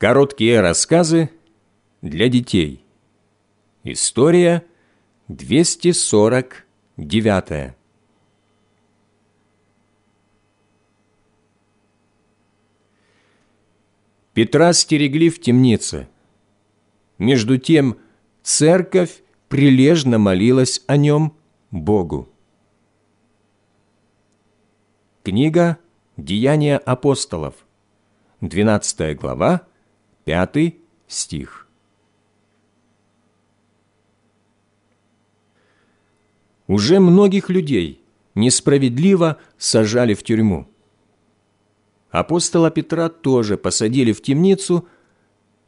Короткие рассказы для детей. История 249. Петра стерегли в темнице. Между тем церковь прилежно молилась о нем Богу. Книга «Деяния апостолов», 12 глава, 5 стих. Уже многих людей несправедливо сажали в тюрьму. Апостола Петра тоже посадили в темницу,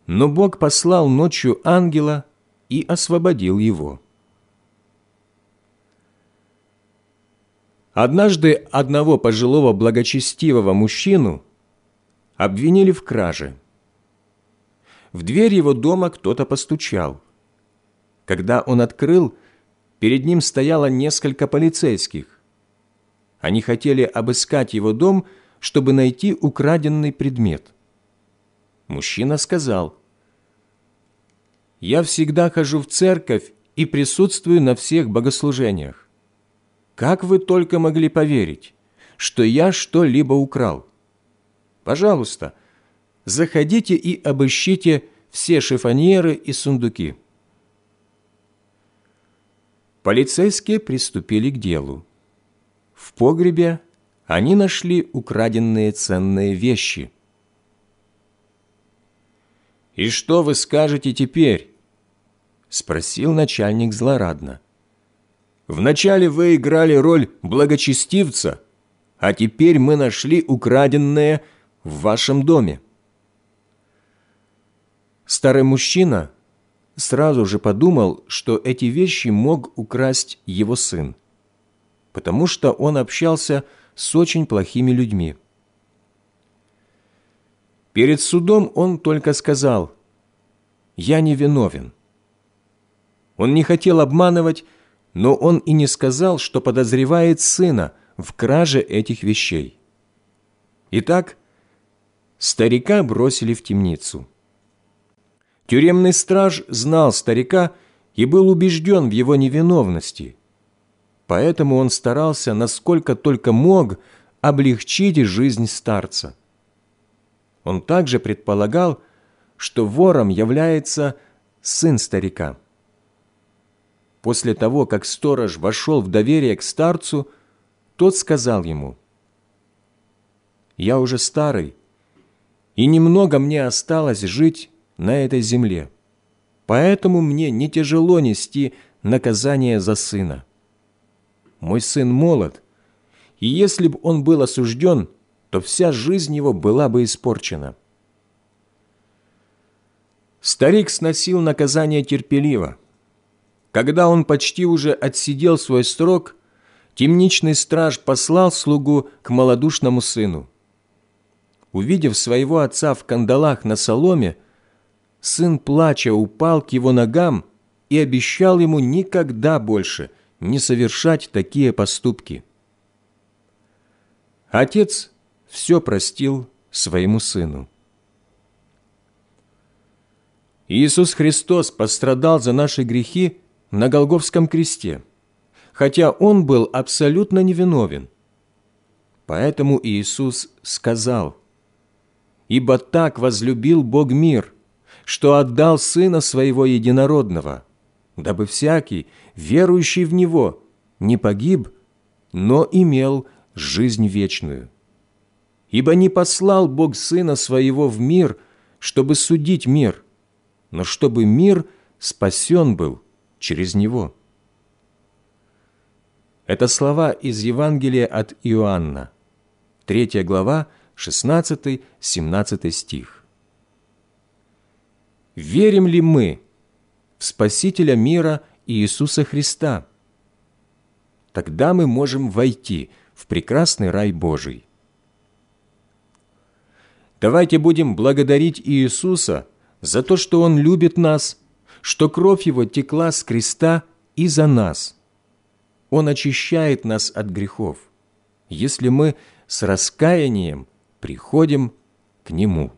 но Бог послал ночью ангела и освободил его. Однажды одного пожилого благочестивого мужчину обвинили в краже. В дверь его дома кто-то постучал. Когда он открыл, перед ним стояло несколько полицейских. Они хотели обыскать его дом, чтобы найти украденный предмет. Мужчина сказал, «Я всегда хожу в церковь и присутствую на всех богослужениях. Как вы только могли поверить, что я что-либо украл? Пожалуйста, заходите и обыщите все шифоньеры и сундуки». Полицейские приступили к делу. В погребе они нашли украденные ценные вещи. «И что вы скажете теперь?» – спросил начальник злорадно. «Вначале вы играли роль благочестивца, а теперь мы нашли украденное в вашем доме». Старый мужчина сразу же подумал, что эти вещи мог украсть его сын, потому что он общался с очень плохими людьми. Перед судом он только сказал «Я не виновен». Он не хотел обманывать, но он и не сказал, что подозревает сына в краже этих вещей. Итак, старика бросили в темницу. Тюремный страж знал старика и был убежден в его невиновности – Поэтому он старался, насколько только мог, облегчить жизнь старца. Он также предполагал, что вором является сын старика. После того, как сторож вошел в доверие к старцу, тот сказал ему, «Я уже старый, и немного мне осталось жить на этой земле, поэтому мне не тяжело нести наказание за сына мой сын молод, и если бы он был осужден, то вся жизнь его была бы испорчена. Старик сносил наказание терпеливо. Когда он почти уже отсидел свой срок, темничный страж послал слугу к малодушному сыну. Увидев своего отца в кандалах на соломе, сын, плача, упал к его ногам и обещал ему никогда больше – не совершать такие поступки. Отец все простил своему сыну. Иисус Христос пострадал за наши грехи на Голговском кресте, хотя Он был абсолютно невиновен. Поэтому Иисус сказал, «Ибо так возлюбил Бог мир, что отдал Сына Своего Единородного, дабы всякий, верующий в Него, не погиб, но имел жизнь вечную. Ибо не послал Бог Сына Своего в мир, чтобы судить мир, но чтобы мир спасен был через Него». Это слова из Евангелия от Иоанна, 3 глава, 16-17 стих. Верим ли мы в Спасителя мира Иисуса Христа. Тогда мы можем войти в прекрасный рай Божий. Давайте будем благодарить Иисуса за то, что Он любит нас, что кровь Его текла с креста и за нас. Он очищает нас от грехов, если мы с раскаянием приходим к Нему.